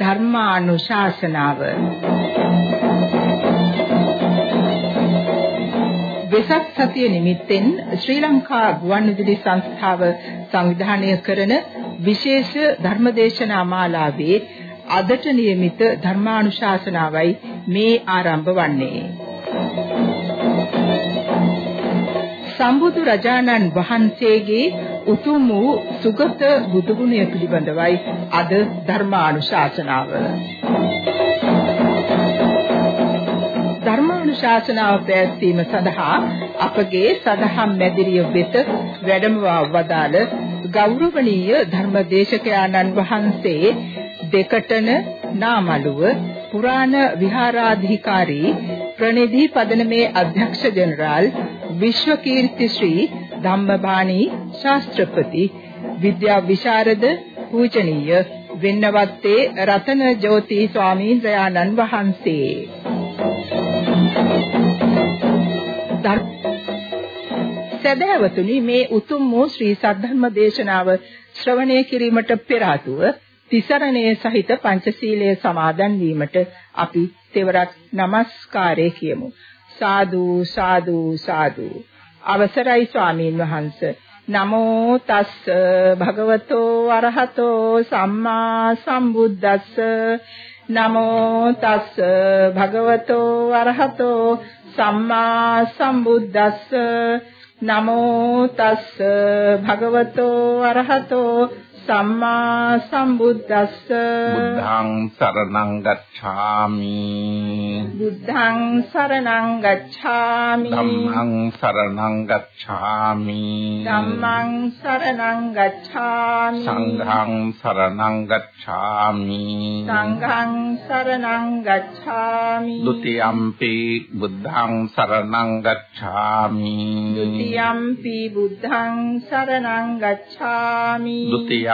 ධර්මානුශාසනාව වෙසක් සතිය නිමිත්තෙන් ශ්‍රී ලංකා ගුවන්විදුලි සංස්ථාව සංවිධානය කරන විශේෂ ධර්මදේශනා මාලාවේ අදට නියමිත ධර්මානුශාසනාවයි මේ ආරම්භ වන්නේ. සම්බුදු රජාණන් වහන්සේගේ උතුම් වූ සුගත බුදුගුණය පිළිබඳවයි අද ධර්මානුශාසනාව. ධර්මානුශාසනාව පැවැත්වීම සඳහා අපගේ සදහම් මැදිරිය වෙත වැඩමවා වදාළ ගෞරවනීය ධර්මදේශකයාණන් වහන්සේ දෙකටන නාමලුව පුරාණ විහාරාධිකාරී ප්‍රනිධි පදනමේ අධ්‍යක්ෂ ජෙනරාල් විශ්වකීර්ති ශ්‍රී ධම්මපාණී ශාස්ත්‍රපති විද්‍යා විශාරද පූජනීය වෙන්නවත්තේ රතන ජෝති ස්වාමීන් වහන්සේ. සදහවතුනි මේ උතුම් වූ ශ්‍රී සද්ධර්ම දේශනාව ශ්‍රවණය කිරීමට පෙර ආතුව තිසරණයේ සහිත පංචශීලයේ සමාදන් වීමට අපි තෙවරක් নমස්කාරය කියමු. සාදු සාදු සාදු. අවසරයි ස්වාමීන් වහන්ස. නමෝ තස්ස. භගවතෝ අරහතෝ සම්මා සම්බුද්දස්ස. නමෝ තස්ස. භගවතෝ අරහතෝ සම්මා සම්බුද්දස්ස. නමෝ තස්ස. භගවතෝ අරහතෝ සම්මා සම්බුද්දස්ස බුද්ධං සරණං ගච්ඡාමි බුද්ධං සරණං ගච්ඡාමි ධම්මං සරණං ගච්ඡාමි ධම්මං සරණං ගච්ඡාමි සංඝං සරණං ගච්ඡාමි සංඝං සරණං ගච්ඡාමි ဒ ුතියම්පි බුද්ධං සරණං ගච්ඡාමි ဒ ුතියම්පි බුද්ධං සරණං ගච්ඡාමි ဒ ුතිය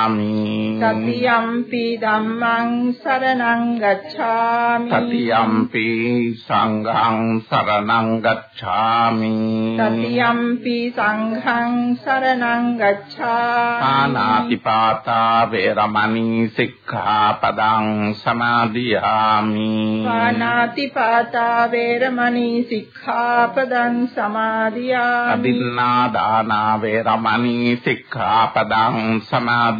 ගච්ඡාමි. සතියම්පි ධම්මං සරණං ගච්ඡාමි. සතියම්පි සංඝං සරණං ගච්ඡාමි. සතියම්පි සංඝං සරණං ගච්ඡාමි. පානාති පාතා වේරමණී සික්ඛාපදං සමාදියාමි. පානාති පාතා වේරමණී සික්ඛාපදං සමාදියාමි. අදින්නා දානා වේරමණී සික්ඛාපදං සමාදියාමි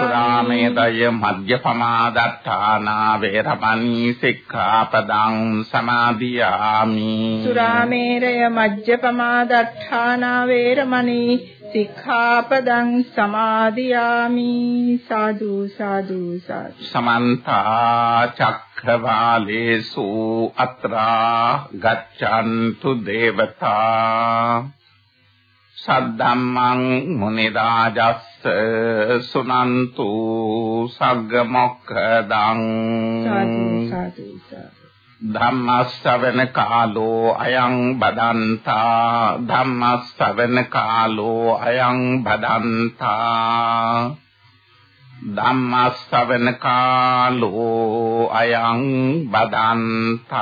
සුරාමේදය මජ්ජපමාදත්තානා වේරමණී සික්ඛාපදං සමාදියාමි. සුරාමේරය මජ්ජපමාදත්තානා වේරමණී සික්ඛාපදං සමාදියාමි. සාදු සාදු සාදු. සමන්ත චක්ඛවාලේසු අත්‍රා ගච්ඡන්තු දේවතා සද්දම්මං මුනි රාජස්ස සුනන්තු සග්ග මොක්ඛදං ධම්මස්සවන කාලෝ අයං බදන්තා ධම්මස්සවන කාලෝ අයං බදන්තා. ධම්මස්සවන කාලෝ අයං බදන්තා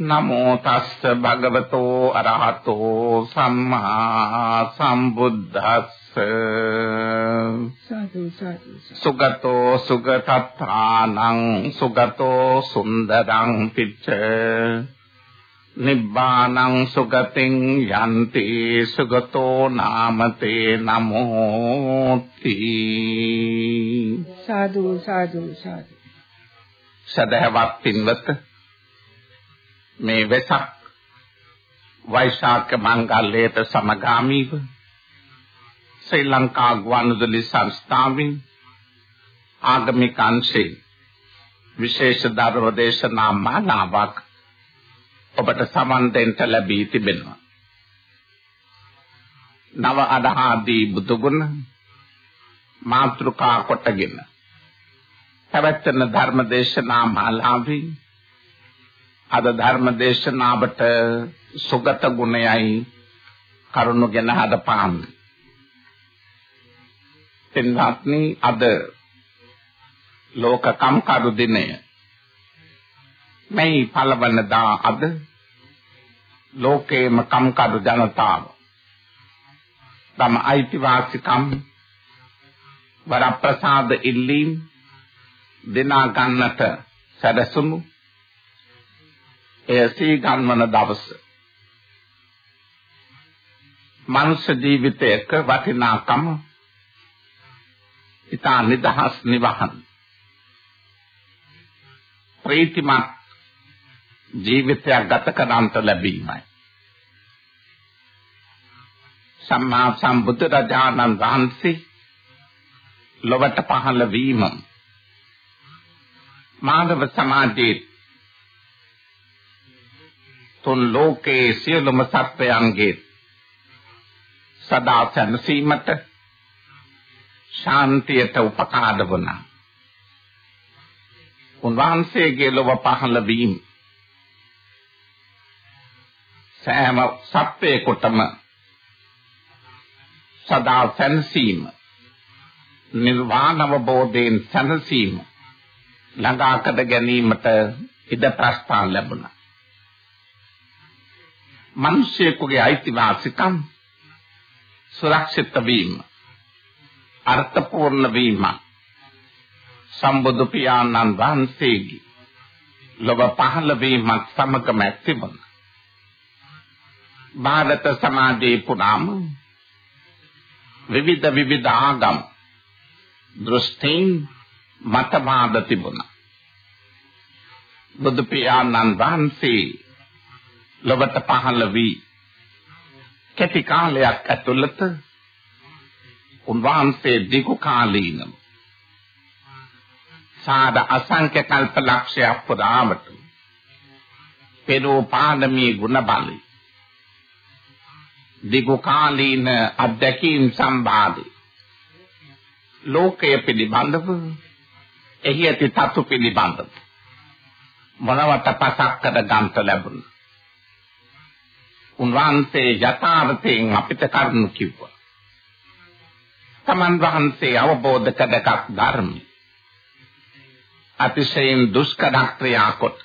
නමෝ තස්ස භගවතෝ අරහතෝ සම්මා සම්බුද්දස්ස. සාදු සාදු සුගතෝ සුගතත්තානං සුගතෝ සුන්දරං පිච්ච. නිබ්බානං සුගතින් යන්ති සුගතෝ නාමතේ නමෝති. සාදු සාදු සාදු. සදහවත් පින්වත මේ වෙසක් වෛශාඛ මංගල්‍යයට සමගාමීව ශ්‍රී ලංකා ගුවන්විදුලි සංස්ථාවෙන් ආගමික අංශේ විශේෂ ධර්ම දේශනා මාලාවක් ඔබට සමන් දෙන්න ලැබී තිබෙනවා. නව අදහාදී බුදුගුණ මාත්‍රිකා කොටගෙන පැවැත්වෙන ධර්ම දේශනා මාලාවේ අද ධර්ම දේශනාවට සුගත ගුණයයි කරුණු ගැන හදපාන්නේ. පින්වත්නි අද ලෝක කම්කරු දිනය මේ පළවන දා අද ලෝකේම කම්කරු ජනතාව තම අයිතිවාසිකම් වරප්‍රසාද ඉල්ලීම් දෙනා ගන්නට සැදසුණු එය සී ගන්වන දවස. මනුෂ්‍ය ජීවිතයක වටිනාකම ඉතා නිදහස් නිවහන් ප්‍රීතිමත් ජීවිතයක් ගත කරන්ට ලැබීමයි. සම්මා සම්බුදුරජාණන් වහන්සේ ලොවට පහළ වීම මානව සමාජයේ තුන් ලෝකයේ සියලුම සත්වයන්ගේ සදා සැනසීමට ශාන්තියට උපකාර වුණා. උන්වහන්සේගේ ලොව පහළ වීම සෑම සත්වයකටම සදා සැනසීම නිර්වාණ අවබෝධයෙන් සැනසීම ළඟා කර ගැනීමට ඉඩ ප්‍රස්ථාන ලැබුණා. මිනිසෙකුගේ අයිතිවාසිකම් සුරක්ෂිත වීම අර්ථපූර්ණ වීම සම්බුදු පියාණන් වහන්සේගේ ලොව පහළ වීමත් සමගම ඇතිවන ಭಾರತ සමාජයේ පුරාම විවිධ විවිධ ආගම් දෘෂ්ටීන් මතවාද තිබුණා බුදු පියාණන් වහන්සේ ලොවට පහළ වී කෙටි කාලයක් ඇතුළත උන්වහන්සේ දිගු කාලීනව සාද අසංඛ්‍ය කල්ප ලක්ෂයක් පුරාමට පෙරෝ පාදමී ගුණ බලයි දිගු කාලීන අධ්‍යක්ීම් සම්බාධි ලෝකය පිළිබඳව එහි ඇති තතු පිළිබඳව මොනවට පසක් කර ගන්නට ලැබුණා? උන්වහන්සේ යථාර්ථයෙන් අපිට කරුණු කිව්වා. තමන් වහන්සේ අවබෝධ කළකක් ධර්මයි. අතිශයින් දුෂ්කර ක්‍රියා කොට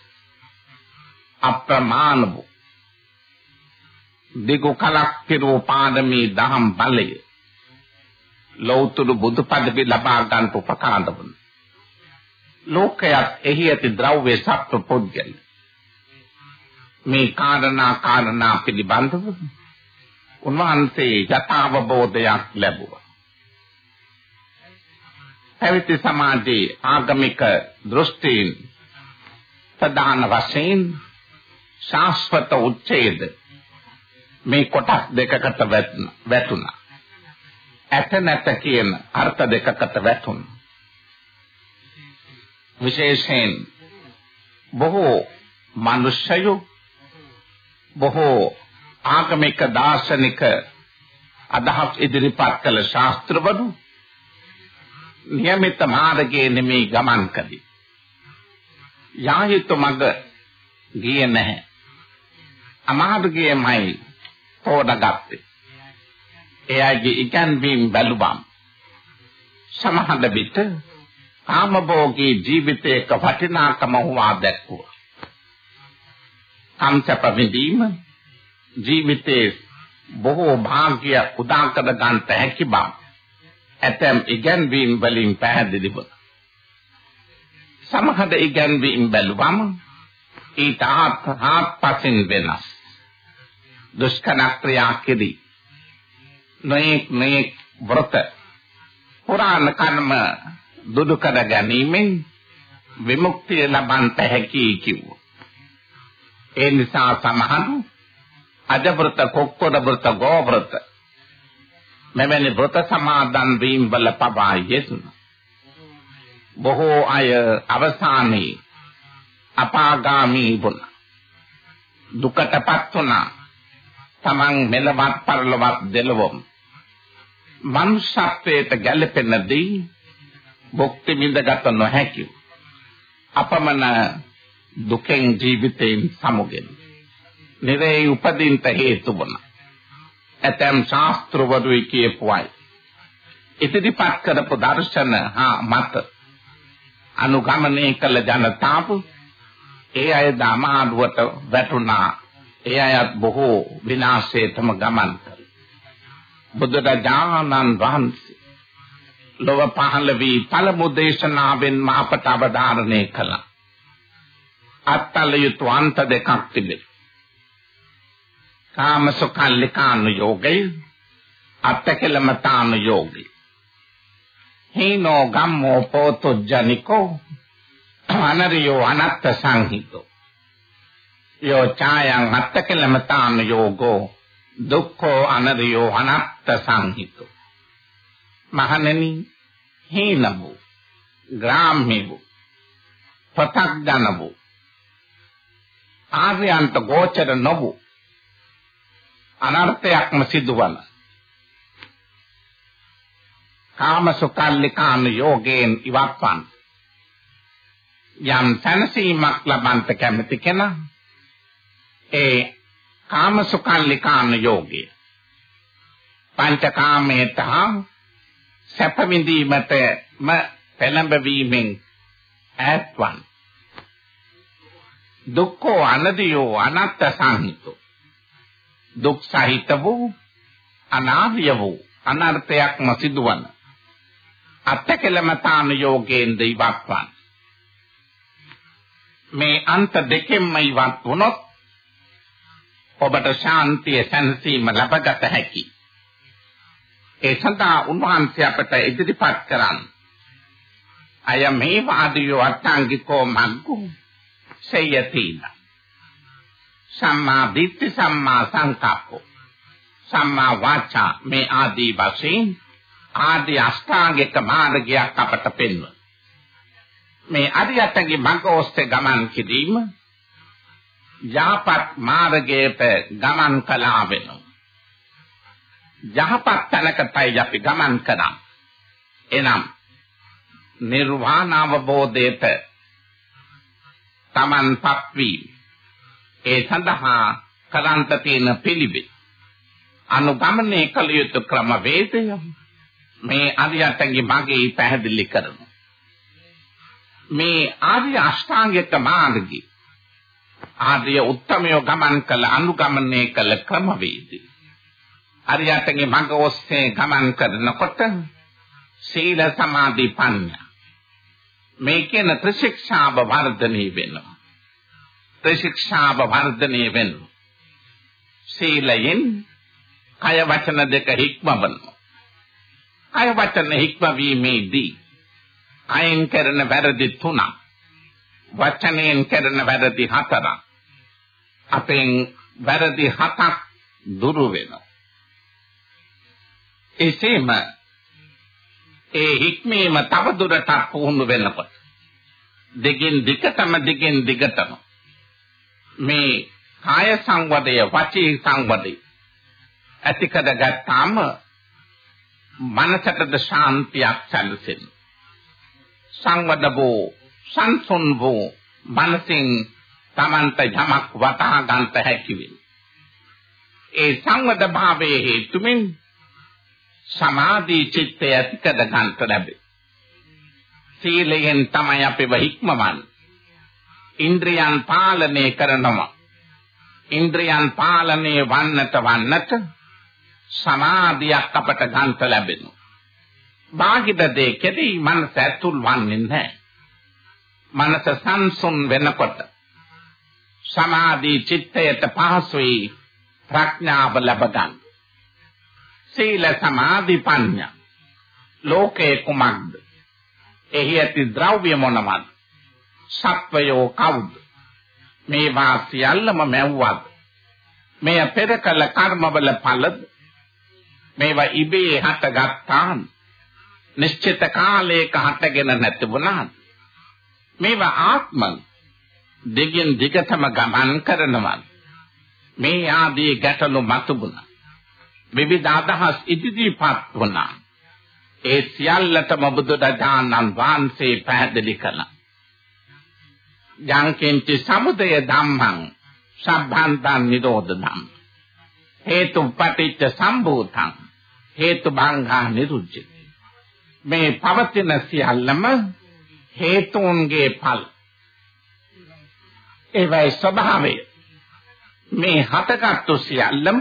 අප්‍රමාණ වූ දිගු කලක් පිරූ පාදමී දහම් බලය ලෞතුරු බුදු පදවි ලබා ගන්නට උපකාර වුණ ලෝකයක් එහි ඇති ද්‍රව්‍ය සත්ව පුද්ගල මේ කාරණා කාරණා පිළිබඳව උන්වහන්සේ යථාබෝධයක් ලැබුවා. පැවිදි සමාජයේ ආගමික දෘෂ්ටීන් ප්‍රධාන වශයෙන් ශාස්ත්‍රත උච්ඡේද මේ කොටස් දෙකකට වැටුණා. ඇත නැත කියන අර්ථ දෙකකට වැටුණා. විශේෂයෙන් බොහෝ මිනිස්සයෝ බොහෝ ආගමික දාර්ශනික අදහස් ඉදිරිපත් කළ ශාස්ත්‍රවලු નિયમિત මාර්ගයේ නෙමේ ගමන් කළේ. යාහිත මඟ ගියේ නැහැ. අමාර්ගයේමයි තෝරගත්තේ. එයාගේ ඉගැන්වීම් බැලුවම් සමහර විට කාමභෝගී ජීවිතයක වටිනාකම හොවා දැක්වුවා. සම්සප විඳීම ජීවිතයේ බොහෝ භාග්‍ය උදා කර ගන්නට හැකි බව. ඇතැම් ඉගැන්වීම් වලින් පැහැදිලිව. සමහර ඉගැන්වීම් බැලුවම ඊට හාත්පසින් වෙනස්. දුෂ්කර ක්‍රියා කෙරී. නොයෙක් නොයෙක් වෘත පුරාණ කර්ම දුරු කර ගැනීමෙන් විමුක්තිය ලබන්ට හැකි කිව්වා. ඒ නිසා සමහරු අජ වෘත, කොක්කොඩ වෘත, ගෝ වෘත මෙවැනි වෘත සමාදන් වීම වල පවා යෙදුණා. බොහෝ අය අවසානයේ අපාගාමී වුණා. දුකටපත් වුණා. තමන් මෙලවත් පරලොවත් දෙලවම් මනුෂ්‍යත්වයට ගැළපෙන දේ භුක්ති විඳගත නොහැකිව අපමණ දුකෙන් ජීවිතයෙන් සමුගෙන නිරේ උපදින්ට හේතු වුණා. ඇතැම් ශාස්ත්‍රවරුයි කියපුවයි. ඉදිරිපත් කරපු දර්ශන හා මත අනුගමනය කළ ජනතාව ඒ අය දමාඩුවට වැටුණා. ඒ අයත් බොහෝ විනාශයටම ගමන් කළා. බුදුරජාණන් වහන්සේ ලොව පහළ වී පළමු දේශනාවෙන් අපට අවධාරණය කළා. අත්තල යුතු අන්ත දෙකක් තිබේ. කාමසුඛල්ලිකාන යෝගය අත්තකලමතාන යෝගය. හේනෝ ගම්මෝ පෝතුජ්ජනිකෝ අනරියෝ අනත්ත සංහිතෝ. යෝ ඡායං අත්තකලමතාන යෝගෝ දුක්ඛෝ අනරියෝ අනත්ත සංහිතෝ. මහණෙනි හේනබු ග්‍රාම්‍යබු පතක්දනබු ආර්යන්ත ගෝචර නොබු අනර්ථයක්ම සිදුවන කාමසුකල්ලිකාන යෝගයෙන් ඉවත්වන් යම් සැනසීමක් ලබන්ට කැමති කෙනා ඒ කාමසුකල්ලිකාන යෝගය පංචකාමයට සැප විඳීමටම පෙළඹවීමෙන් ඈත්වන් දුක්ඛෝ අනදියෝ අනත්ත සංහිතෝ දුක් සහිත වූ අනාර්ය වූ අනර්ථයක්ම සිදුවන අත්කලමතාන යෝගයෙන් දෙයිවත්වන් මේ අන්ත දෙකෙන්ම ඉවත් වුණොත් ඔබට ශාන්තිය සැනසීම ලබගත හැකි. ඒ සඳහා උන්වහන්සේ අපට ඉදිරිපත් කරන් අය මේ වාදියෝ අට්ටාංගිකෝ මග්ගු? සේයතිනා සම්මා දිට්ඨි සම්මා සංකප්පෝ. සම්මා වාචා මේ ආදී වශයෙන් ආදී අෂ්ටාංගික මාර්ගයක් අපට පෙන්වන. මේ අරියතගේ මඟ ඔස්සේ ගමන් කිරීම යහපත් මාර්ගයට ගමන් කළා වෙනවා. යහපත් තැනකටයි අපි ගමන් කරා එනම් නිර්වාණ අවබෝධයට තමන්පත් වීම ඒ සඳහා කරන්ත තියෙන පිළිවෙත්. අනුගමනය කළ යුතු ක්‍රම වේදය. මේ අරියටගේ මගේ පැහැදිලි කරනවා මේ ආර්ය අෂ්ටාංගික මාර්ගය ආර්ය උත්තමය ගමන් කළ අනුගමනය කළ ක්‍රම වේදය. අරියටගේ මඟ ඔස්සේ ගමන් කරනකොට සීල සමාධි පඤ්ඤා මේ කියන ත්‍රිශික්ෂාව වර්ධනය වෙනවා ත්‍රිශික්ෂාව වර්ධනය වෙනවා. සීලයෙන් කය වචන දෙක හික්මවනවා. කය වචන හික්මවීමේදී කයෙන් කරන වැරදි තුනක් වචනයෙන් කරන වැරදි හතරක් අපෙන් වැරදි හතක් දුරු වෙනවා. එසේම ඒ හික්මීම තව දුරටත් පුහුණු වෙනකොට දෙකින් දිගටම දෙකින් දිගටම මේ කාය සංවදය වචී සංවදය ඇති කරගත්තාම මනසටද ශාන්තියක් සැලසෙන සංවද වූ සංසුන් වූ මනසින් තමන්ට යමක් වටහා ගන්නට හැකි වේ ඒ සංවද භාවයේ හේතුමින් සමාධි චිත්තය ඇති කර ගන්නට ලැබේ සීලයෙන් තමයි අපි වහික්මවන්නේ ඉන්ද්‍රියන් පාලනය කරනවා. ඉන්ද්‍රියන් පාලනය වන්නට වන්නට සමාධියක් අපට ගන්නට ලැබෙනවා. බාහිර දෙකෙදී මනස ඇතුල් වන්නේ නැහැ. මනස සංසුන් වෙනකොට සමාධි චිත්තයට පහසුයි ප්‍රඥාව ලැබ ගන්න. සීල සමාධි ප්‍රඥා ලෝකේ කුමක්ද? එහි ඇති ද්‍රව්‍ය මොනවද? සත්වයෝ කවුද? මේවා සියල්ලම මැව්වද? මේ පෙර කළ කර්මවල ඵලද? මේවා ඉබේ හටගත්තාන් නිශ්චිත කාලයක හටගෙන නැතිවුණාද? මේවා ආත්මං දෙගෙන් දිගටම ගමන් කරනවා. මේ ආදී ගැටලු මතුවුණා. විවිධ අදහස් ඉදිරිපත් වුණා. ඒ සියල්ලටම බුදුරජාණන් වහන්සේ පැහැදිලි කළා. යංකින්ච සමුදය ධම්මං සබ්බන්තං නිරෝධනං හේතු පටිච්ච සම්භූතං හේතු භංගා නිරුද්ධති මේ පවතින සියල්ලම හේතුන්ගේ ඵල ඒවයි ස්වභාවය මේ හතකත්තු සියල්ලම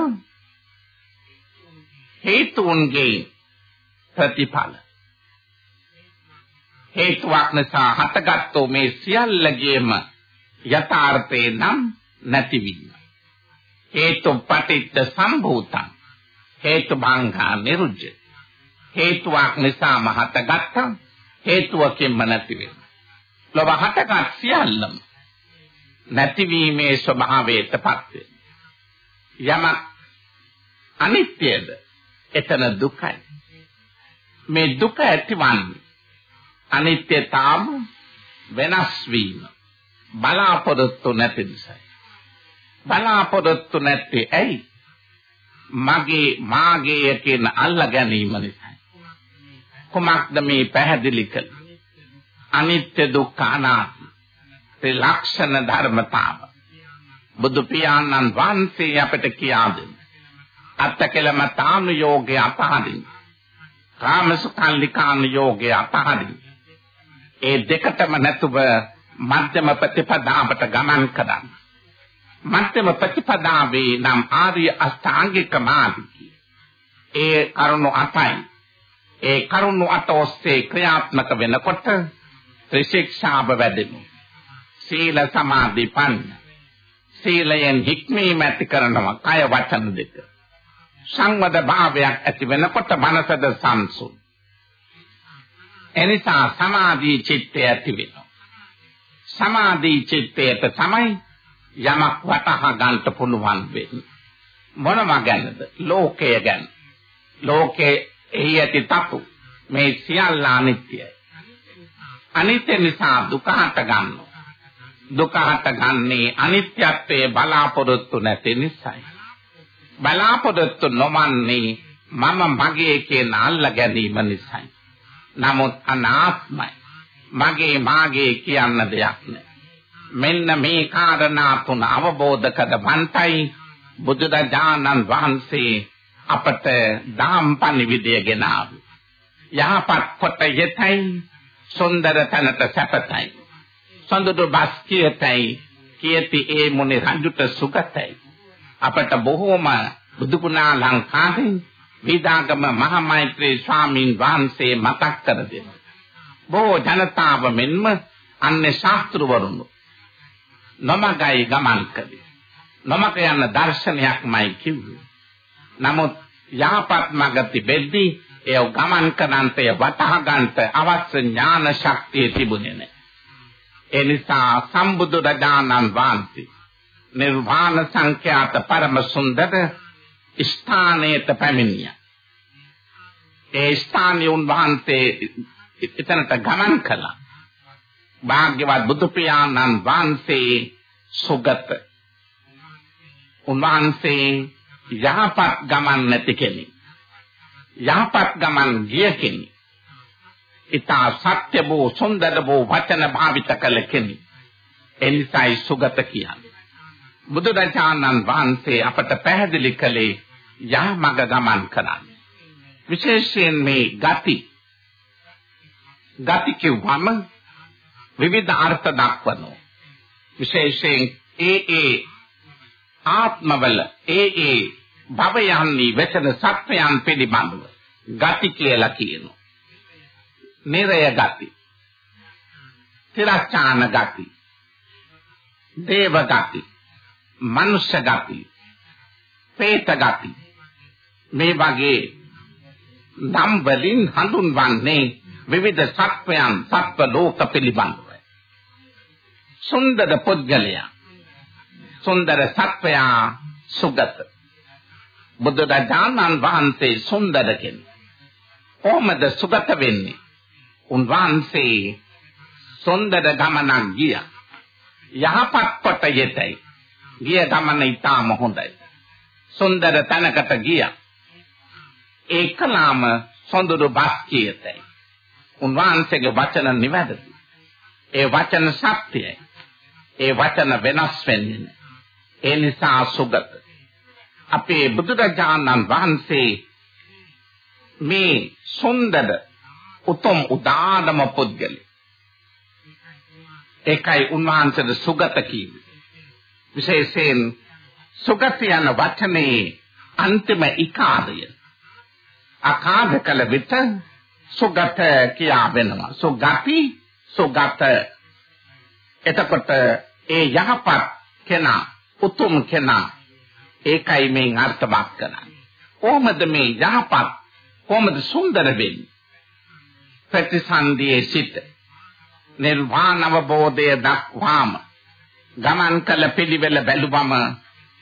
හේතුන්ගේ ප්‍රතිඵල. හේතුවක් නිසා හටගත්තු මේ සියල්ලගේම යථාර්ථේ නම් නැතිවීම. හේතු පටිච්ච සම්භූතං. හේතු භංගා නිරුද්ධ හේතුවක් නිසාම හටගත්තා හේතුවකින්ම නැති වෙනවා ලොව හටගත් සියල්ලම නැතිවීමේ ස්වභාවයටපත් වෙනවා. යම අනිත්‍යද එතන දුකයි. මේ දුක ඇතිවන්නේ අනිත්‍යතාව වෙනස් වීම. බලාපොරොත්තු නැති නිසා බලාපොරොත්තු නැත්තේ ඇයි? මගේ මාගේ කියන අල්ල ගැනීම නිසා කුමක්ද මේ පැහැදිලි කළේ? අනිත්‍ය දුක්ඛ අනාත්ම. ත්‍රිලක්ෂණ ධර්මතාව. බුදු පියාණන් වහන්සේ අපට කියා දෙන අත්තකලම තානු යෝගේ අපහරින් කාමසුඛල්ලිකාන යෝගේ අපහරින් ඒ දෙකටම නැතුව මධ්‍යම ප්‍රතිපදාවට ගමන් කරන්න. මධ්‍යම ප්‍රතිපදාවේ නම් ආර්ය අෂ්ටාංගික මාර්ගය. ඒ කරුණු අටයි. ඒ කරුණු අට ඔස්සේ ක්‍රියාත්මක වෙනකොට ත්‍රිශික්ෂාව වැඩෙනු. සීල සමාධි පන්න. සීලයෙන් හික්මීම ඇති කරනවා කය වචන දෙක. සංවද භාවයක් ඇති වෙනකොට මනසද සංසුන්. එනිසා සමාධි චිත්තය ඇති වෙනවා. සමාධි චිත්තයට තමයි යමක් වටහා ගන්නට පුළුවන් වෙන්නේ. මොනම ගැනද? ලෝකය ගැන. ලෝකේ එහි ඇති තතු මේ සියල්ල අනිත්‍යයි. අනිත්‍ය නිසා දුක හට ගන්නවා. දුක හටගන්නේ අනිත්‍යත්වයේ බලාපොරොත්තු නැති නිසායි. බලාපොරොත්තු නොමන්නේ මම මගේ කියන අල්ල ගැනීම නිසායි. නමුත් අනාත්මයි. මගේ මාගේ කියන්න දෙයක් නැහැ. මෙන්න මේ කාරණා තුන අවබෝධ කරගන්නයි බුදුරජාණන් වහන්සේ අපට දාම් පණිවිඩය ගෙනාවේ. යහපත් කොට යෙතයි සුන්දර තනට සැපතයි. සඳුදු බස් කියතයි කියති ඒ මොනේ රජුට සුගතයි. අපට බොහෝම බුදුගුණා ලංකාවේ විදාගම මහා මෛත්‍රී ස්වාමීන් වහන්සේ මතක් කර දෙනවා. බොහෝ ජනතාව මෙන්ම අන්නේ ශාස්ත්‍රවරුන් නමගයි ගමන් කළේ. නමක යන දර්ශනයක්මයි කිව්වේ. නමුත් යහපත් මඟ තිබෙද්දී ඒ ගමන් කරන්තය වටහා ගන්නට අවශ්‍ය ඥාන ශක්තිය තිබුණේ නැහැ. ඒ නිසා සම්බුදු රජාණන් වහන්සේ නිර්වාණ සංඛ්‍යාත පරම සුන්දර ස්ථානයට පැමිණිය. ඒ ස්ථානයේ උන්වහන්සේ එතනට ගමන් කළා. භාග්‍යවත් බුදු පියාණන් වහන්සේ සුගත. උන්වහන්සේ යහපත් ගමන් නැති කෙනෙක්. යහපත් ගමන් ගිය කෙනෙක්. ඊතා සත්‍ය වූ සුන්දර වූ වචන භාවිත කළ කෙනෙක්. එනිසායි සුගත කියන්නේ. බුදුරජාණන් වහන්සේ අපට පැහැදිලි කළේ යහමඟ ගමන් කරන්න. විශේෂයෙන් මේ ගති ගති කිව්වම විවිධ අර්ථ දක්වනවා. විශේෂයෙන් ඒ ඒ ආත්මවල ඒ ඒ භවයන්හි වෙතන සත්‍යයන් පිළිබඳව ගති කියලා කියනවා. නිරය ගති. තිරස්චාන ගති. දේව ගති. මනුෂ්‍ය ගති. പ്രേත ගති. මේ වගේ නම් වලින් හඳුන්වන්නේ විවිධ සත්වයන් සත්ව ලෝක පිළිබඳව. සුන්දර පුද්ගලයා සුන්දර සත්වයා සුගත බුදුරජාණන් වහන්සේ සුන්දර කෙනෙක්. කොහොමද සුගත වෙන්නේ? උන්වහන්සේ සුන්දර ගමනක් ගියා. යහපත් කොට යෙතයි. ගිය ගමන ඊටම හොඳයි. සුන්දර තැනකට ගියා. ඒකලාම සොඳුරු බස් කියතයි. උන්වහන්සේගේ වචන නිවැරදි. ඒ වචන සත්‍යයි. ඒ වචන වෙනස් වෙන්නේ ඒ නිසා සුගත. අපේ බුදුරජාණන් වහන්සේ මේ සුන්දර උතුම් උදානම පුද්ගලෙ. ඒකයි උන්වහන්සේද සුගත කිව්වේ. විශේෂයෙන් සුගත යන වචනේ අන්තිම ඉකාදය. අකාද කළ විට සුගත කියා වෙනවා. සුගති සුගත. එතකොට ඒ යහපත් කෙනා උතුම් කෙනා ඒකයි මේ අර්ථවත් කරන්නේ. කොහොමද මේ යහපත් කොහොමද සුන්දර වෙන්නේ? ප්‍රතිසන්දියේ සිට නිර්වාණ අවබෝධය දක්වාම ගමන් කළ පිළිවෙල බැලුවම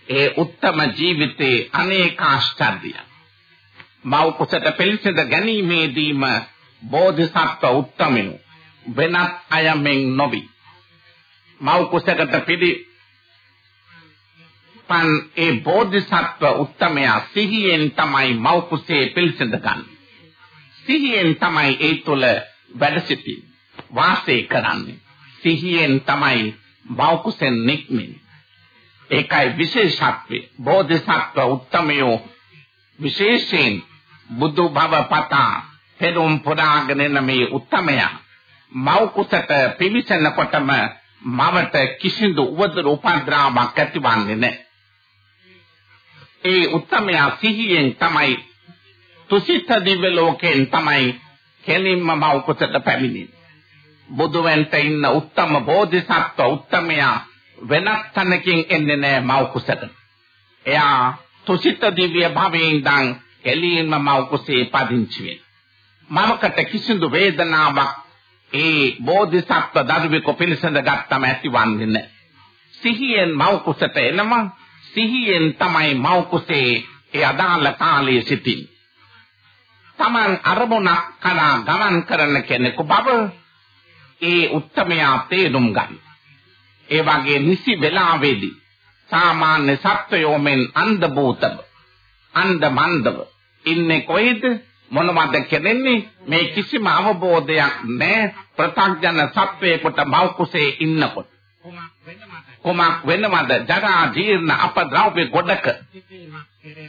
ඒ උත්තම ජීවිතේ අනේක ආශ්චර්යය. මව් කුසට පිළිසඳ ගැනීමේදීම බෝධිසත්ව උත්තමිනු වෙනත් අයමෙන් නොවි. මව් කුසකට පිළි පන් ඒ බෝධිසත්ව උත්තමයා සිහියෙන් තමයි මව් කුසේ පිළිසඳ ගන්න. සිහියෙන් තමයි ඒ තුල වැඩ සිටින්නේ. වාසය කරන්නේ. සිහියෙන් තමයි මව් කුසෙන් නික්මෙන්නේ. ඒකයි විශේෂත්වය. බෝධිසත්ව උත්තමයෝ විශේෂයෙන් බුදු භව පතා පෙරම් පුරාගෙන මේ උත්තමයා මව් කුසට පිවිසෙනකොටම මවට කිසිදු උවදුරු උපද්‍රාවක් ඇතිවන්නේ නැහැ. ඒ උත්තමයා සිහියෙන් තමයි තුසිත දිව්‍ය ලෝකෙන් තමයි කෙලින්ම මව කුසට පැමිණෙන්නේ. බුදුවෙන්ට ඉන්න උත්තම බෝධිසත්ව උත්තමයා වෙනත් තැනකින් එන්නේ නැහැ මව කුසට. එයා තුසිත දිව්‍ය භවයෙන් ඉඳන් කෙලින්ම මව කුසේ පදිංචි වෙනවා. මමකට කිසිදු වේදනාවක් ඒ බෝධිසත්ව දරුවෙකු පිළිසඳ ගත්තම ඇතිවන්නේ නැහැ. සිහියෙන් මව කුසට එනම සිහියෙන් තමයි මව කුසේ ඒ අදාළ කාලයේ සිටින්. Taman අරමුණක් කරා ගමන් කරන කෙනෙකු බව ඒ උත්තමයා තේරුම් ගන්න. ඒ වගේ නිසි වෙලාවේදී සාමාන්‍ය සත්වයෝ මෙන් අන්ධ භූතව අන්ධ මන්දව ඉන්නේ කොහෙද? මොනවද කියන්නේ මේ කිසිම අවබෝධයක් නැහැ. ප්‍රත්‍යඥ සත්වයකට මව කුසේ ඉන්නකොට. කුමක් වෙනවද? ජරා ජීර්ණ අපද්‍රව්‍ය ගොඩක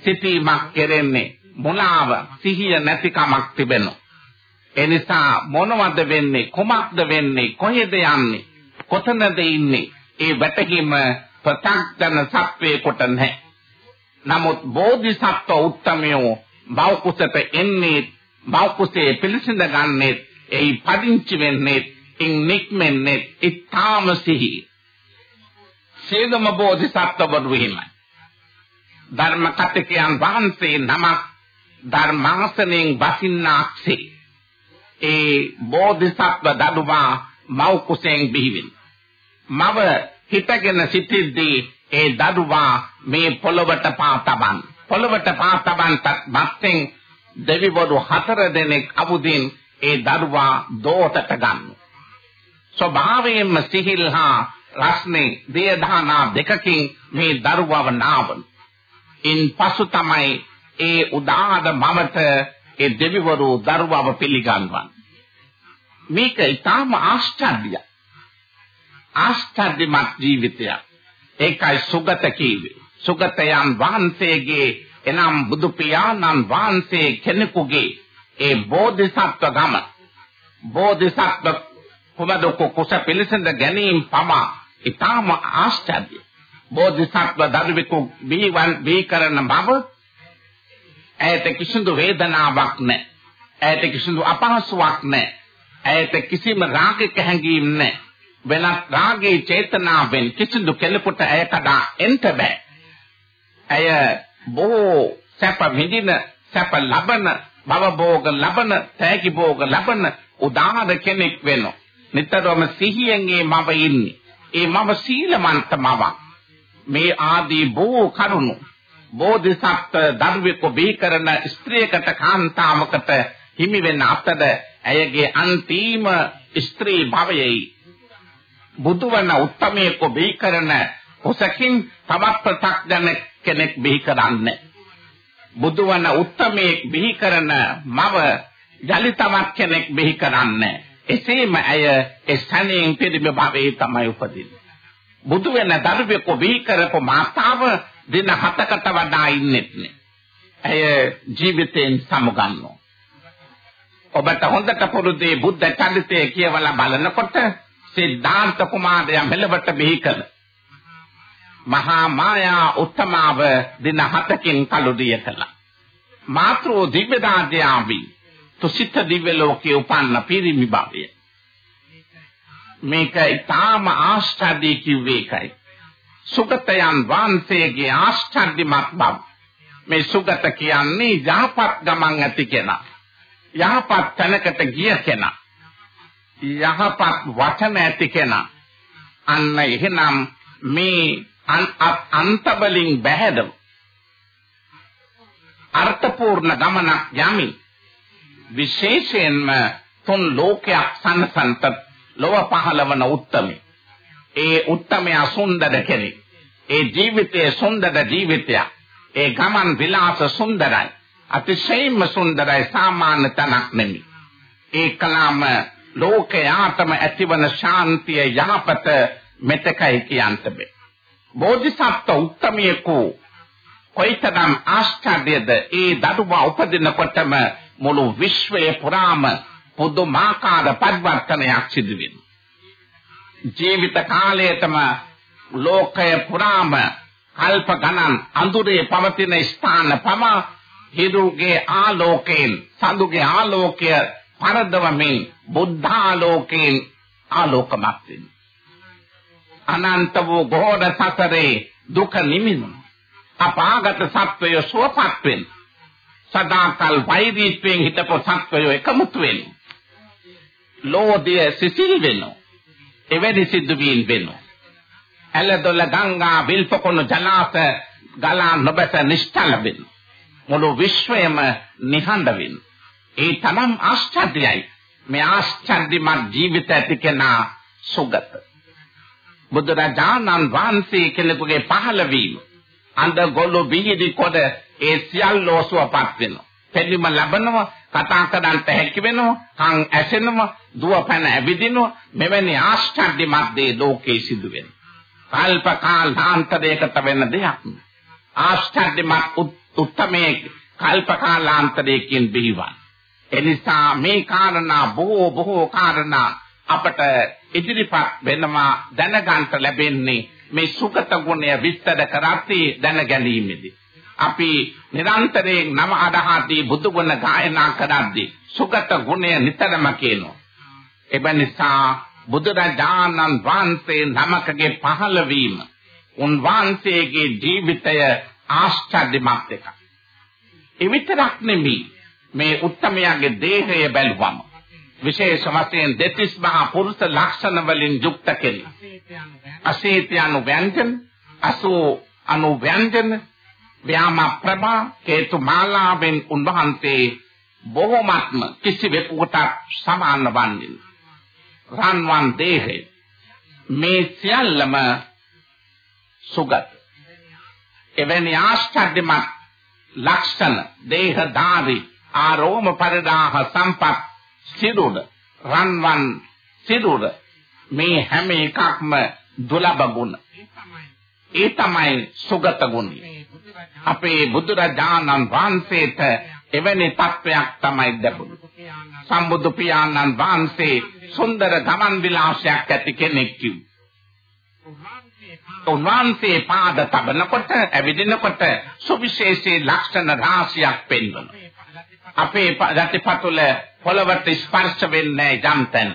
සිටීමක් කෙරෙන්නේ. මුලාව සිහිය නැතිකමක් තිබෙනවා ඒ නිසා මොනවද වෙන්නේ කුමක්ද වෙන්නේ කොහෙද යන්නේ කොතනද ඉන්නේ ඒ වැටහීම ප්‍රත්‍යඥ සත්වයේ කොට නැහැ. නමුත් බෝධිසත්ව උත්තමයෝ බෞකුසට එන්නේ බෞකුසේ පිළිසිඳ ගන්නෙත් ඒ පදිංචි වෙන්නේ ඉන් නික්මෙන්නේ ඊටාම සිහි. සේදම බෝධිසත්වවරු හිමයි ධර්ම කතිකයන් වහන්සේ නමක් ධර්මාසනෙන් බසින්නාක්සේ ඒ බෝධිසත්ව දඩුවා මව් කුසෙන් බිහිවෙන මව හිතගෙන සිටිද්දී ඒ දඩුවා මේ පොළවට පා තබන් පොළවට පා තබන්ට මත්තෙන් දෙවිවරු හතර දෙනෙක් අවුදින් ඒ දරුවා දෝතට ගන්න. ස්වභාවයෙන්ම සිහිල් හා රස්නේ දේදානා දෙකකින් මේ දරුවව නාවන. ඉන් පසු තමයි ඒ උදාද මමට ඒ දෙවිවරු දරුවව පිළිගන්වන්නේ. මේක ඊටාම ආශ්චර්යයි. ආශ්චර්යමත් ජීවිතයක්. ඒකයි සුගත කීවේ. සුගතයන් වහන්සේගේ එනම් බුදු පියාණන් වහන්සේ කෙනෙකුගේ ඒ බෝධිසත්ව ගම බෝධිසත්ව කුමද කුස පිළිසඳ ගැනීම පමා ඊටාම ආශ්චර්ය බෝධිසත්ව දරුවෙකු බිහිවන් බිහි කරන බව ඇයට කිසිදු වේදනාවක් නැහැ. ඇයට කිසිදු අපහසුාවක් නැහැ. ඇයට කිසිම රාගයක හැඟීම් නැහැ. වෙනත් රාගයේ චේතනාවෙන් කිසිදු කෙලෙකුට ඇය කඩා එන්න බෑ. ඇය බොහෝ සැප විඳින සැප ලබන භව භෝග ලබන තෑගි භෝග ලබන උදාහර කෙනෙක් වෙනවා. නිතරම සිහියෙන් මේ මව ඉන්නේ. ඒ මව සීලමන්ත මවක්. මේ ආදී බොහෝ කරුණු බෝධිසත්ව දරුවෙකු බිහි කරන ස්ත්‍රියකට කාන්තාවකට හිමි වෙන අතර ඇයගේ අන්තිම ස්ත්‍රී භවයයි බුදුවන උත්තමයෙකු බිහි කරන ඔසකින් තවත් ප්‍රත්‍යඥ කෙනෙක් බිහි කරන්නේ බුදුවන උත්තමයෙක් බිහි කරන මව ජලිතවත් කෙනෙක් බිහි කරන්නේ එසේම ඇය ඒ ස්ථානයෙන් පිළිම භවයේ තමයි උපදින්නේ බුදු වෙන දරුවෙකු බිහි කරපු මාතාව දින හතකට වඩා ඉන්නෙත් නෑ. ඇය ජීවිතයෙන් සමුගන්නවා. ඔබට හොඳට පුරුදේ බුද්ධ චරිතය කියවලා බලනකොට සිද්ධාර්ථ කුමාරයා මෙලවට බිහි කළ මහා මායා උත්තමාව දින හතකින් කලුදිය කළා. මාත්‍ර දිව්‍ය දාජ්‍යාවි තුසිත දිව්‍ය ලෝකයේ උපන්න පිරිමි භාවය. මේක ඊටාම ආශ්චර්ය කිව්වේ එකයි. සුගතයන් වහන්සේගේ ආශ්චර්යමත් බව. මේ සුගත කියන්නේ යහපත් ගමන් ඇති කෙනා. යහපත් තැනකට ගිය කෙනා. යහපත් වචන ඇති කෙනා. අන්න එහෙනම් මේ අන්ත බලින් බැහැදව. අර්ථපූර්ණ ගමනක් යමි. විශේෂයෙන්ම තුන් ලෝකයක් සංසන්ත ලොව පහළවන උත්තමේ ඒ උත්තමයා සුන්දර කෙනෙක්. ඒ ජීවිතයේ සුන්දර ජීවිතයක්. ඒ ගමන් විලාස සුන්දරයි. අතිශයින්ම සුන්දරයි සාමාන්‍ය තනක් නෙමෙයි. ඒ කලාම ලෝකයාටම ඇතිවන ශාන්තිය යහපත මෙතකයි කියන්ත බෑ. බෝධිසත්ව උත්තමියකු කොයිතරම් ආශ්චර්යද ඒ දඩුවා උපදිනකොටම මුළු විශ්වයේ පුරාම පුදුමාකාර පරිවර්තනයක් සිදු වෙනවා. ජීවිත කාලයටම ලෝකය පුරාම කල්ප ගණන් අඳුරේ පවතින ස්ථාන පම හිරුගේ ආලෝකයෙන් සඳුගේ ආලෝකය පරදවමින් බුද්ධාලෝකයෙන් ආලෝකමත් වෙන අනන්ත වූ ගෝඩ සසරේ දුක නිමිනු අපාගත සත්වය සුවපත් වෙන සදාකල් වෛරීත්වයෙන් හිටපු සත්වය එකමුතු වෙන ලෝධිය සිසිල් වෙනවා එවැනි සිද්ධවීම් වෙනවා. ඇලදොල ගංගා විල්පකොණු ජලාශ ගලා නොබැස නිශ්චල වෙනවා. මුළු විශ්වයම නිහඬ වෙනවා. ඒ තරම් ආශ්චර්යයි. මේ ආශ්චර්යමත් ජීවිත ඇති කෙනා සුගත. බුදුරජාණන් වහන්සේ කෙනෙකුගේ පහළවීම අඳ ගොළු බිහිදි කොට ඒ සියල්ලෝ සුවපත් වෙනවා. පෙළීම ලැබෙනවා කතා කරන්නට හැකි වෙනවා කන් ඇසෙනවා දුව පැන ඇවිදිනවා මෙවැනි ආශ්චර්යමත් දේ ලෝකේ සිදු වෙනවා කල්ප කාලාන්තරයකට වෙන දෙයක් ආශ්චර්යමත් උත්තමයේ කල්ප කාලාන්තරයකින් බිහිවන් එනිසා මේ කාරණා බොහෝ බොහෝ කාරණා අපට ඉදිරිපත් වෙනවා දැනගන්න ලැබෙන්නේ මේ සුගත ගුණය විස්තර කරද්දී දැන ගැනීමේදී අපි නිරන්තරයෙන් නම අදහාදී බුදු ගුණ ගායනා කරද්දී සුගත ගුණය නිතරම කියනවා. එබැවිසා බුදුරජාණන් වහන්සේ නමකගේ පහළවීම උන්වහන්සේගේ ජීවිතය ආශ්චර්යමත් එකක්. ඒ විතරක් නෙමෙයි මේ උත්තමයාගේ දේහය බැලුවම විශේෂ වශයෙන් දෙතිස් මහා පුරුෂ ලක්ෂණ වලින් යුක්ත කෙනෙක්. අසීති අනු ව්‍යංජන අසෝ අනු ව්‍යංජන ව්‍යාම ප්‍රභා හේතු මාලාවෙන් උන්වහන්සේ බොහොමත්ම කිසිවෙකුට සමාන වන්නේ රන්වන් දේහේ මේ සියල්ලම සුගත එවැනි ආශ්චර්යමත් ලක්ෂණ දේහධාරී ආරෝම පරිදාහ සම්පත් සිරුර රන්වන් සිරුර මේ හැම එකක්ම දුලබ ගුණ ඒ තමයි සුගත ගුණය අපේ බුදුරජාණන් වහන්සේට එවැනි තත්වයක් තමයි ලැබුණේ. සම්බුදු පියාණන් වහන්සේ සුන්දර ගමන් විලාසයක් ඇති කෙනෙක් කිව්. උන්වහන්සේ පාද තබනකොට ඇවිදිනකොට සුවිශේෂී ලක්ෂණ රාශියක් පෙන්වනවා. අපේ යටිපතුල පොළවට ස්පර්ශ වෙන්නේ යම්තෙන්.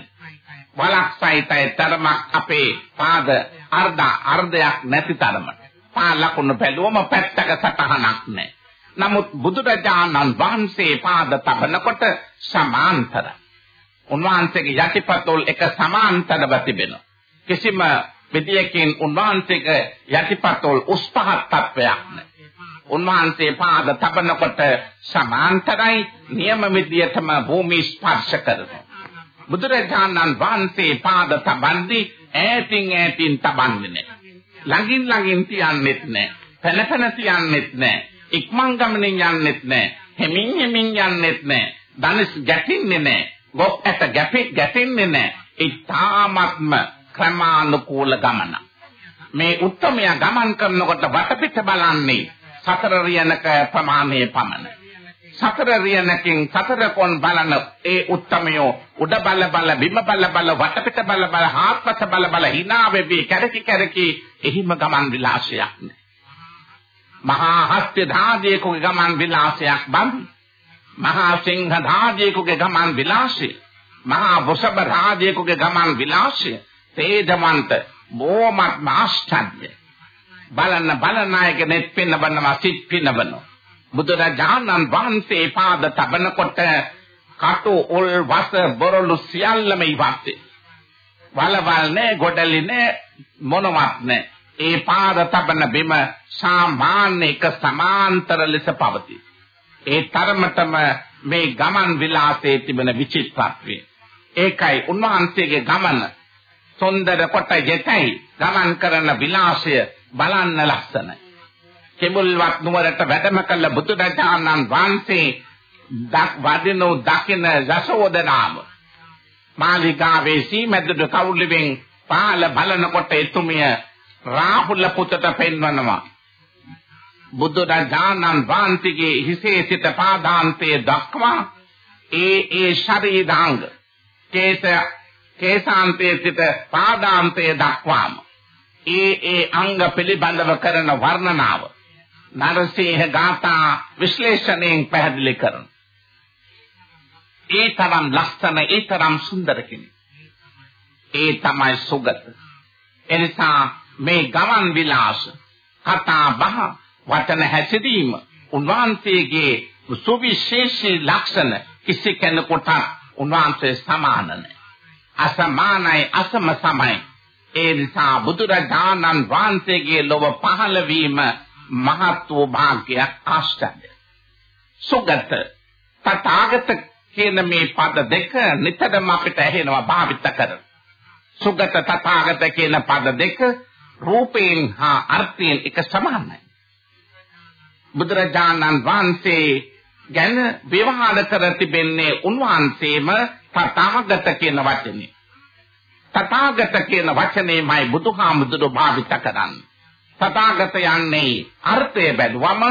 වලක් සහිතයි තරමක් අපේ පාද අර්ධ අර්ධයක් නැති තරමට. පා ලකුණු බැලුවම පැත්තක සටහනක් නැහැ. නමුත් බුදුරජාණන් වහන්සේ පාද තබනකොට සමාන්තරයි. උන්වහන්සේගේ යටිපතුල් එක සමාන්තරව තිබෙනවා. කිසිම විදියකින් උන්වහන්සේගේ යටිපතුල් උස් පහත් තත්වයක් නැහැ. උන්වහන්සේ පාද තබනකොට සමාන්තරයි නියම විදියටම භූමි ස්පර්ශ කරනවා. බුදුරජාණන් වහන්සේ පාද තබන්නේ ඈතින් ඈතින් තබන්නේ නැහැ. ළඟින් ළඟින් තියන්නෙත් නැහැ. පැන පැන තියන්නෙත් නැහැ. ඉක්මන් ගමනින් යන්නෙත් නැහැ. හෙමින් හෙමින් යන්නෙත් නැහැ. ධනස් ගැටින්නේ නැහැ. ගොප් ඇට ගැපි ගැටෙන්නේ නැහැ. ඒ තාමත්ම ක්‍රමානුකූල ගමන. මේ උත්තරමය ගමන් කරනකොට වටපිට බලන්නේ සතර රියනක ප්‍රමාණයේ පමණයි. සතර රියනකින් සතර කොන් බලන ඒ උත්තරමයෝ උඩ බල බල බිම බල බල වටපිට බල බල හාත්පස බල බල hina වෙවි කැරකි කැරකි එහිම ගමන් විලාසයක් නෑ. මහා හස්ත්‍ය ධාජේකුගේ ගමන් විලාසයක් බඳ මහා සිංහ ධාජේකුගේ ගමන් විලාසය මහා වෘෂභ ධාජේකුගේ ගමන් විලාසය තේජවන්ත බොමත් මාස්ටර්ය. බලන්න බලනායක නෙත් පින්නවනවා සිත් පින්නවනවා. බුදුරජාණන් වහන්සේ පාද තබනකොට කටු උල් වස බොරළු සියල්ලම ඉවත්ේ වලවල් නෑ ගොඩලි නෑ මොනවත් නෑ. ඒ පාද තබන බිම සාමාන්‍ය එක සමාන්තර ලෙස පවතී. ඒ තරමටම මේ ගමන් විලාසයේ තිබෙන විචිත්‍රත්වය. ඒකයි උන්වහන්සේගේ ගමන. සොන්දර කොට යෙතයි ගමන් කරන විලාසය බලන්න ලස්සනයි. කෙමුල්වත් නුවරට වැඩම කළ බුදුරජාණන් වහන්සේ දක් වදිනෝ දකින යසෝදනාම මාලිගාවේ සීමැදුඩ කවුළුවෙන් පාල බලනකොට එතුමිය රාහුල පුතට පෙන්වනවා බුදුරජාණන් වහන්සේගේ හිසේ සිට පාදාන්තයේ දක්වා ඒ ඒ ශරීරාංග කේස කේසාන්තයේ සිට පාදාන්තයේ දක්වාම ඒ ඒ අංග පිළිබඳව කරන වර්ණනාව නරසිංහ ගාථා විශ්ලේෂණයෙන් පැහැදිලි කරන. ඒ තරම් ලස්සන ඒ තරම් සුන්දර කෙනෙක්. ඒ තමයි සුගත. එනිසා මේ ගමන් විලාස කතා බහ වචන හැසිරීම උන්වහන්සේගේ සුවිශේෂී ලක්ෂණ කිසි කෙනෙකුට උන්වහන්සේ සමාන නැහැ. අසමානයි අසම සමයි. ඒ නිසා බුදුරජාණන් වහන්සේගේ ලොව පහළ වීම මහත් වූ භාග්‍යයක් ආශ්චර්යයි. සුගත තථාගත කියන මේ පද දෙක නිතරම අපිට ඇහෙනවා භාවිත කරන. සුගත තථාගත කියන පද දෙක රූපයෙන් හා අර්ථයෙන් එක සමානයි. බුදුරජාණන් වහන්සේ ගැන ව්‍යවහාර කර තිබෙන්නේ උන්වහන්සේම තථාගත කියන වචනේ. තථාගත කියන වචනේමයි බුදුහාමුදුරුවෝ භාවිත කරන්නේ. තථාගත යන්නේ අර්ථය බැලුවම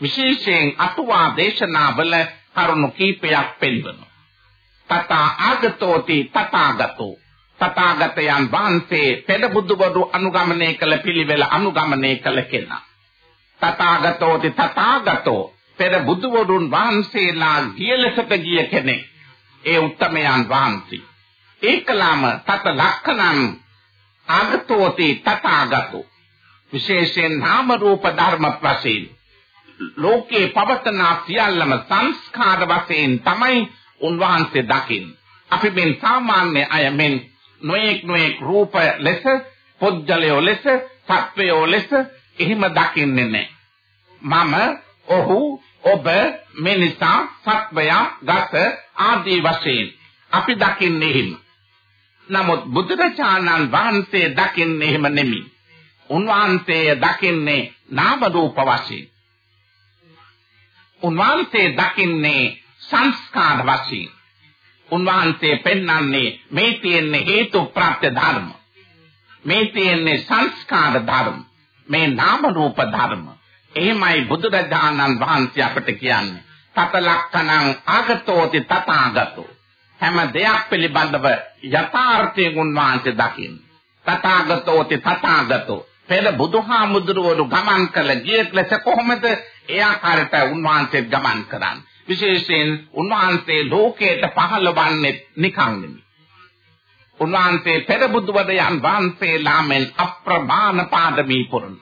විශේෂයෙන් අතුවා දේශනාවල කරුණු කීපයක් පෙන්වනවා. තථා ආගතෝති තථාගතෝ තථාගතයන් වහන්සේ පෙර බුදුවරු අනුගමනය කළ පිළිවෙල අනුගමනය කළ කෙනා. තථාගතෝති තථාගතෝ පෙර බුදුවරුන් වහන්සේලා ගිය ලෙසට ගිය කෙනෙක් ඒ උත්තමයන් වහන්සේ. ඒකලාම තත ලක්ෂණං ආගතෝති තථාගතෝ. විශේෂයෙන් නාම රූප ධර්ම වශයෙන්. ලෝකේ පවතන සියල්ලම සංස්කාර වශයෙන් තමයි උන්වහන්සේ දකින්නේ අපි මෙන් සාමාන්‍ය අය මෙන් නොඑක් නොඑක් රූප ලෙස පොජ්ජලයෝ ලෙස සත්වයෝ ලෙස එහෙම දකින්නේ නැහැ. මම ඔහු ඔබ මිනිසා සත්වයා ගත ආදී වශයෙන් අපි දකින්නේ එහෙම. නමුත් බුදුරජාණන් වහන්සේ දකින්නේ එහෙම නෙමෙයි. උන්වහන්සේ දකින්නේ නාම රූප වශයෙන්. උන්වහන්සේ දකින්නේ සංස්කාර වශයෙන්. උන්වහන්සේ පෙන්වන්නේ මේ තියෙන්නේ හේතු ප්‍රත්‍ය ධර්ම. මේ තියෙන්නේ සංස්කාර ධර්ම. මේ නාම රූප ධර්ම. එහෙමයි බුදුරජාණන් වහන්සේ අපට කියන්නේ. තත ලක්ෂණං ආගතෝති තථාගතෝ. හැම දෙයක් පිළිබඳව යථාර්ථයෙන් උන්වහන්සේ දකින්න. තථාගතෝති තථාගතෝ. පෙර බුදුහාමුදුරුවෝ ගමන් කළ ගිය ලෙස කොහොමද ඒ ආකාරයට උන්වහන්සේ ගමන් කරන්නේ විශේෂයෙන් උන්වහන්සේ ලෝකයට පහළ වන්නේ නිකන් නෙමෙයි උන්වහන්සේ පෙර බුදුවදයන් වහන්සේලා මෙන් අප්‍රමාණ පාදමී පුරන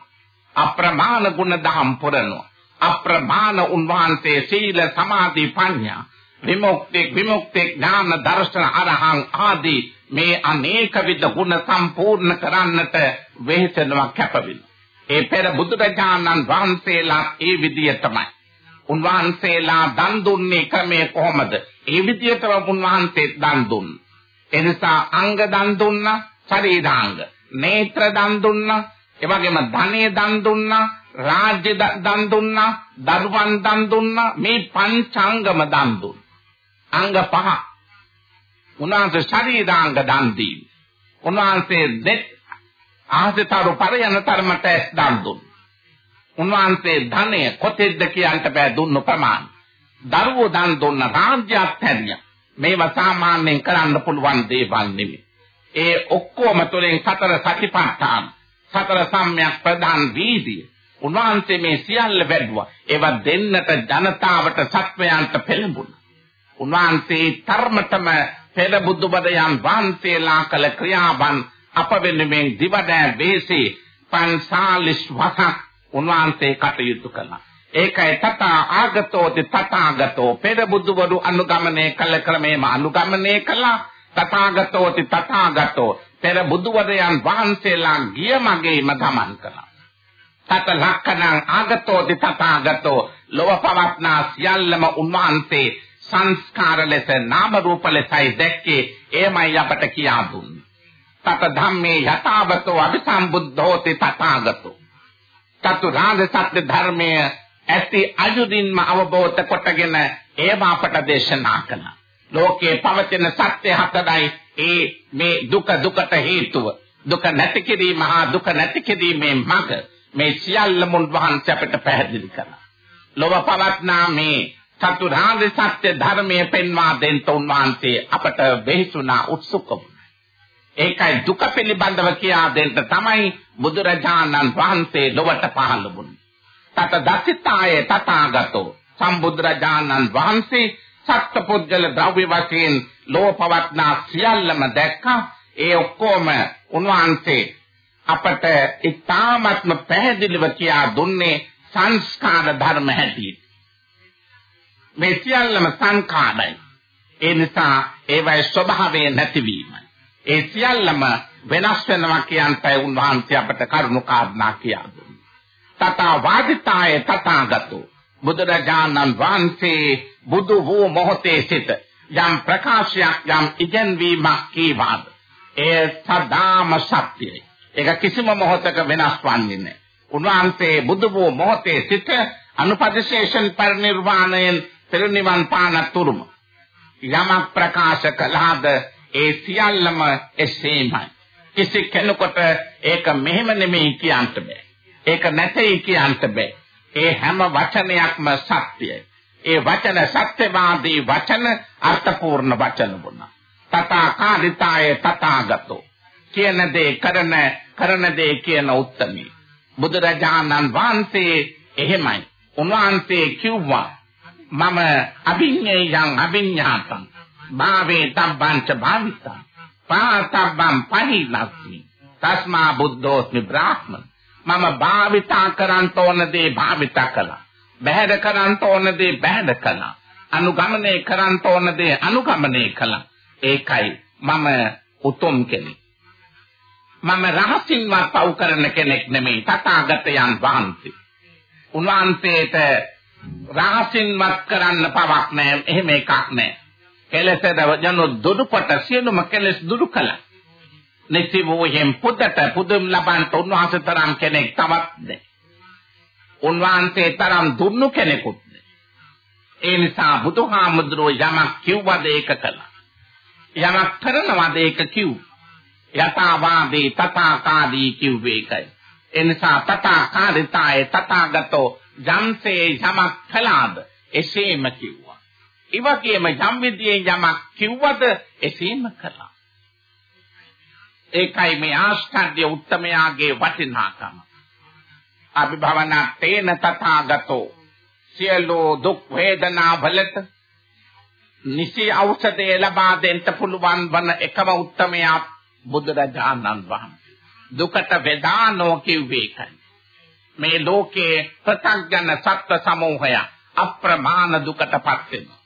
අප්‍රමාණ ගුණ දහම් පුරනවා අප්‍රමාණ උන්වහන්සේ සීල සමාධි ප්‍රඥා විමුක්ති විමුක්ති ඥාන දර්ශන අරහං ආදී මේ අනේක විද ගුණ සම්පූර්ණ කරන්නට වෙහෙසනවා කැපවෙනවා. ඒ පෙර බුදුරජාණන් වහන්සේලා ඒ විදිය තමයි. උන්වහන්සේලා දන් දුන්නේ ක්‍රමය කොහොමද? ඒ විදියටම උන්වහන්සේ දන් දුන්නා. එනිසා අංග දන් දුන්නා, ශරීරාංග. නේත්‍ර දන් දුන්නා, එවැගේම ධනෙ දන් දුන්නා, රාජ්‍ය දන් දුන්නා, දරුවන් දන් දුන්නා, මේ පංචාංගම දන් දුන්නා. අංග පහ. උන්වහන්සේ ශරීරාංග දන් දීම. උන්වහන්සේ දෙත් ආහතරු පරයන තරමට දන් දුන්නා. උන්වහන්සේ ධනය කොතෙක්ද කියන්ට බෑ දුන්නු ප්‍රමාණ. දරුවෝ දන් දුන්න රාජ්‍යත් හැදියා. මේවා සාමාන්‍යයෙන් කරන්න පුළුවන් දේවල් නෙමෙයි. ඒ ඔක්කොම තුළින් සතර සතිපට්ඨාන සතර සම්‍යක් ප්‍රදාන් වීදිය උන්වහන්සේ මේ සියල්ල වැඩුවා. ඒවා දෙන්නට ජනතාවට සත්වයන්ට පෙළඹුණා. උන්වහන්සේ ධර්මතම පෙර බුදුබදයන් වහන්සේලා කළ ක්‍රියාවන් අප වෙනුවෙන් දිවදෑ වේසී පන්සාලිස් වසක් උන්වහන්සේ කටයුතු කළා. ඒකයි තථා ආගතෝති තථාගතෝ පෙර බුදුවරු අනුගමනය කළ ක්‍රමේම අනුගමනය කළා. තථාගතෝති තථාගතෝ පෙර බුදුවරයන් වහන්සේලා ගිය මගේම ගමන් කළා. තත ලක්කණං ආගතෝති තථාගතෝ ලොව පවත්නා සියල්ලම උන්වහන්සේ සංස්කාර ලෙස නාම රූප ලෙසයි දැක්කේ එයමයි අපට කියා දුන්නේ. තත ධම්මේ යථාවතෝ අபிසම්බුද්ධෝති තථාගතෝ. චතුරාර්ය සත්‍ය ධර්මය ඇති අයුදින්ම අවබෝධ කොටගෙන ඒව අපට දේශනා කළා. ලෝකේ පවතින සත්‍ය හතරයි ඒ මේ දුක දුකට හේතුව. දුක නැති කිරීම හා දුක නැති කිරීමේ මඟ මේ සියල්ලම වහන්සේ අපට පැහැදිලි කළා. ලොව පවත්නා මේ චතුරාර්ය සත්‍ය ධර්මයේ පෙන්වා දෙන්න උන්වහන්සේ අපට වෙහිසුනා උත්සුකව. ඒකයි දුක පිළිබඳව කියා දෙන්න තමයි බුදුරජාණන් වහන්සේ ලොවට පහළ වුණේ. තත දසිතාය තථාගතෝ සම්බුදුරජාණන් වහන්සේ සත්පුද්ගල ද්‍රව්‍ය වශයෙන් ලෝපවත්නා සියල්ලම දැක්කා. ඒ ඔක්කොම උන්වහන්සේ අපට ඉතාමත්ම පැහැදිලිව කියා දුන්නේ සංස්කාර ධර්ම හැටියට. මේ සියල්ලම සංඛාරයි. ඒ නිසා ඒවයි ස්වභාවය නැතිවීමයි. ඒ සියල්ලම වෙනස් වෙනවා කියන්ටයි උන්වහන්සේ අපට කරුණු කාරණා කියා දුන්නේ. තථා වාදිතාය තථාගතෝ බුදුරජාණන් වහන්සේ බුදු වූ මොහොතේ සිට යම් ප්‍රකාශයක් යම් ඉගැන්වීමක් කීවාද? ඒ සදාම සත්‍යයි. ඒක කිසිම මොහොතක වෙනස් වන්නේ නැහැ. උන්වහන්සේ බුදු වූ මොහොතේ සිට අනුපදිශේෂන් පරිනිර්වාණයෙන් පිරිනිවන් පානතුරුම යමක් ප්‍රකාශ කළාද ඒ සියල්ලම එසේමයි. කිසි කෙනෙකුට ඒක මෙහෙම නෙමෙයි කියන්න බෑ. ඒක නැtei කියන්න බෑ. ඒ හැම වචනයක්ම සත්‍යයි. ඒ වචන සත්‍යවාදී වචන අර්ථපූර්ණ වචන වුණා. තථාකාරිතාය තථාගතෝ. කියන දේ කරන කරන දේ කියන උත්තරමී බුදුරජාණන් වහන්සේ එහෙමයි. උන්වහන්සේ කිව්වා මම අභිඤ්ඤයං අභිඤ්ඤාතං. භාවේ තබ්බංච භාවිතං. පාතබ්බං පහිනස්සි තස්මා බුද්ධෝස්මි බ්‍රාහ්මන. මම භාවිතා කරන්ත ඕන දේ භාවිතා කළා. බහැර කරන්ත ඕන දේ බහැර කළා අනුගමනය කරන්ත ඕන දේ අනුගමනය කළා ඒකයි මම උතුම් කෙනෙක් මම රහසින්වත් පව් කරන කෙනෙක් නෙමෙයි තථාගතයන් වහන්සේ උන්වහන්සේට රහසින්වත් කරන්න පවක් නැහැ. එහෙම එකක් නැහැ. කෙලෙසද යනු දුරුපට සියලුම කෙලෙස් දුරු කළා. නිසිවෝයෙන් පුදට පුදුම් ලබන්ට උන්වහන්සේ තරම් කෙනෙක් තවත් නැහැ. උන්වහන්සේ තරම් දුන්නු කෙනෙකුත් ඒ නිසා බුදුහාමුදුරුවෝ යමක් කිව්වද ඒක කළා. යමක් කරනවද ඒක කිව්. යථාවාදී තථාකාදී කිව්වේ ඒකයි. ඒ නිසා තථාකාරිතාය තථාගතෝ යම්සේ යමක් කළාද එසේම කිව්වා. ඒ වගේම යම් විදියේ යමක් කිව්වද එසේම කළා. ඒකයි මේ ආස්තන්‍ය උත්තමයාගේ වටිනාකම. අභිභවනා තේන තථාගතෝ සියලු දුක් වේදනා වලට නිසි ඖෂධය ලබා දෙන්න පුළුවන් වන එකම උත්තමයා බුදුරජාණන් වහන්සේ. දුකට වේදානෝ කිව්වේ ඒකයි. මේ ලෝකයේ ප්‍රත්‍යඥ සත්ත්ව සමූහය අප්‍රමාණ දුකටපත් වෙනවා.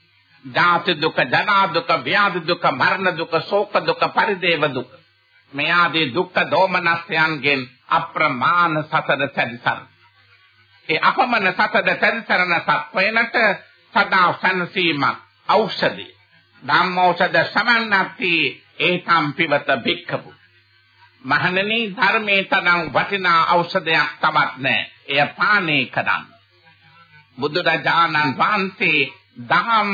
ජාති දුක, ජරා දුක, ව්‍යාධි දුක, මරණ දුක, ශෝක දුක, පරිදේව දුක. මේ ආදී දුක්ඛ දෝමනස්යන්ගෙන් අප්‍රමාණ සතර සැරිසර. ඒ අපමණ සතර සැරිසරන සත්වයනට සදා සම්සීමක් ඖෂධය. ධම්මෞෂධ සමන්නත්ති ඒතම් පිවත භික්ඛපු. මහණෙනි ධර්මයේ තරම් වටිනා ඖෂධයක් තවත් නැහැ. එය පානය කරන්න. බුදුරජාණන් වහන්සේ දහම්